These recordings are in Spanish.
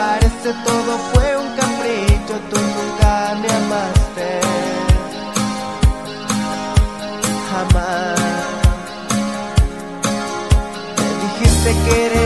parece todo fue un capricho, tú nunca me amaste. Jamás. Me dijiste que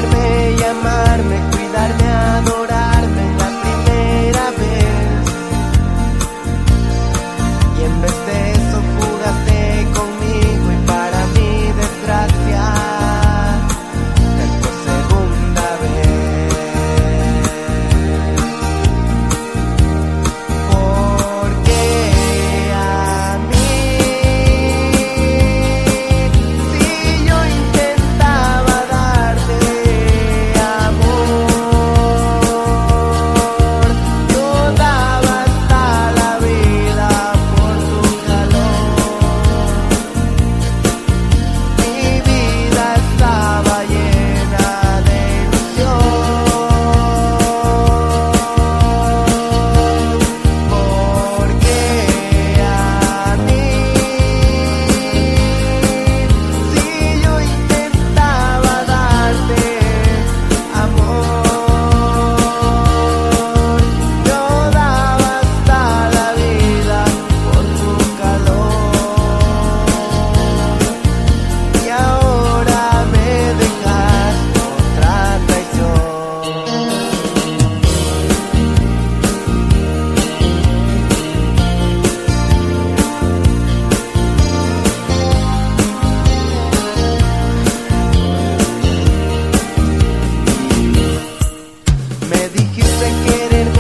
quise querer